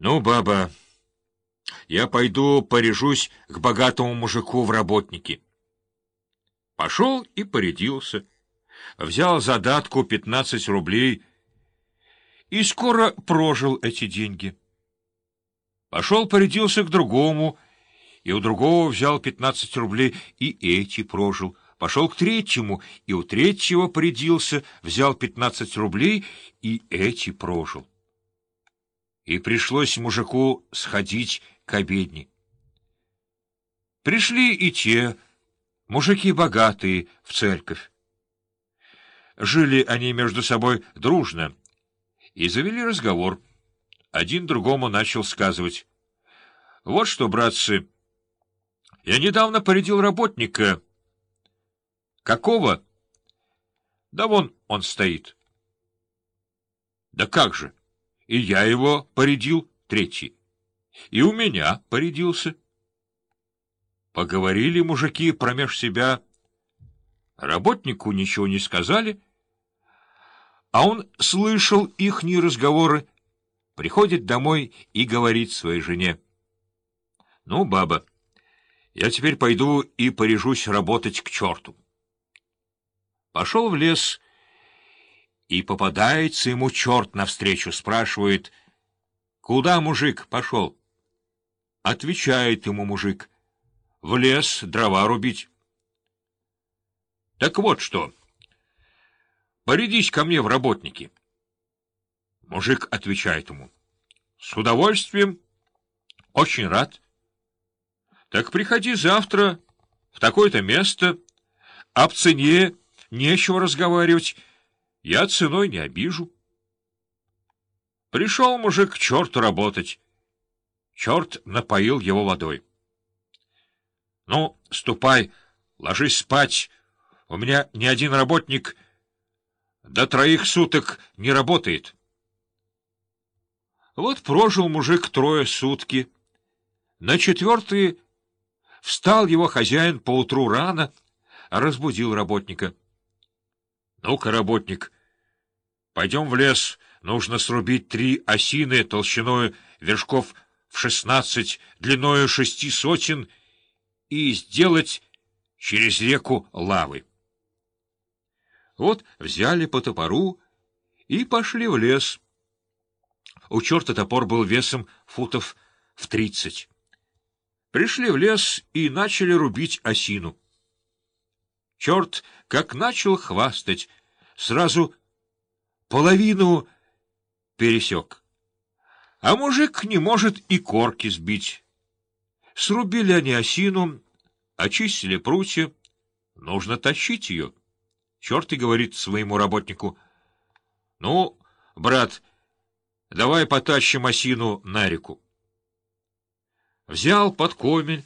Ну, баба, я пойду порежусь к богатому мужику в работники. Пошел и порядился. Взял задатку пятнадцать рублей и скоро прожил эти деньги. Пошел порядился к другому, и у другого взял пятнадцать рублей, и эти прожил. Пошел к третьему, и у третьего порядился, взял пятнадцать рублей, и эти прожил и пришлось мужику сходить к обедне. Пришли и те, мужики богатые, в церковь. Жили они между собой дружно и завели разговор. Один другому начал сказывать. — Вот что, братцы, я недавно порядил работника. — Какого? — Да вон он стоит. — Да как же? — и я его порядил, третий. И у меня порядился. Поговорили мужики промеж себя. Работнику ничего не сказали, а он слышал ихние разговоры, приходит домой и говорит своей жене. — Ну, баба, я теперь пойду и порежусь работать к черту. Пошел в лес и попадается ему черт навстречу, спрашивает, «Куда мужик пошел?» Отвечает ему мужик, «В лес дрова рубить». «Так вот что, порядись ко мне в работники». Мужик отвечает ему, «С удовольствием, очень рад». «Так приходи завтра в такое-то место, об цене нечего разговаривать». Я ценой не обижу. Пришел мужик к черту работать. Черт напоил его водой. — Ну, ступай, ложись спать. У меня ни один работник до троих суток не работает. Вот прожил мужик трое сутки. На четвертый встал его хозяин поутру рано, разбудил работника — ну-ка, работник, пойдем в лес. Нужно срубить три осины толщиной вершков в шестнадцать, длиною шести сотен и сделать через реку лавы. Вот взяли по топору и пошли в лес. У черта топор был весом футов в тридцать. Пришли в лес и начали рубить осину. Черт, как начал хвастать, сразу половину пересек. А мужик не может и корки сбить. Срубили они осину, очистили прутья. Нужно тащить ее. Черт и говорит своему работнику. — Ну, брат, давай потащим осину на реку. Взял под комель,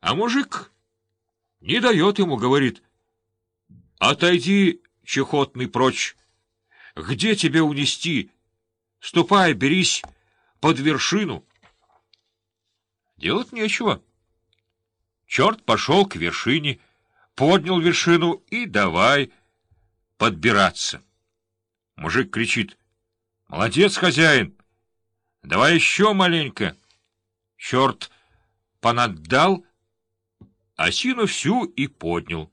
а мужик не дает ему, говорит — Отойди, чехотный, прочь. Где тебе унести? Ступай, берись под вершину. Делать нечего. Черт пошел к вершине, поднял вершину и давай подбираться. Мужик кричит. — Молодец, хозяин! Давай еще маленько. Черт понаддал, осину всю и поднял.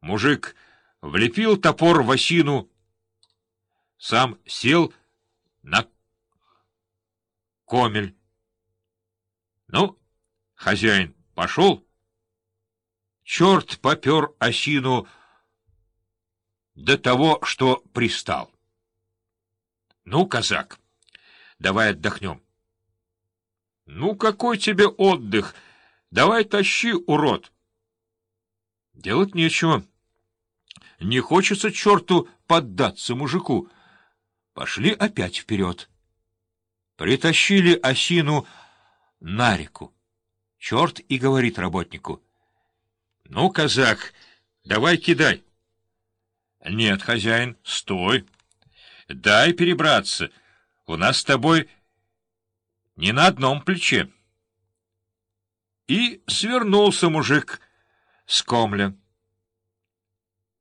Мужик влепил топор в осину, сам сел на комель. Ну, хозяин пошел. Черт попер осину до того, что пристал. Ну, казак, давай отдохнем. Ну, какой тебе отдых? Давай тащи, урод. Делать нечего. Не хочется черту поддаться мужику. Пошли опять вперед. Притащили осину на реку. Черт и говорит работнику. — Ну, казак, давай кидай. — Нет, хозяин, стой. Дай перебраться. У нас с тобой не на одном плече. И свернулся мужик с комля.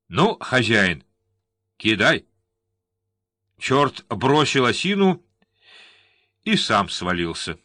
Ну, хозяин, кидай. Черт бросил осину и сам свалился.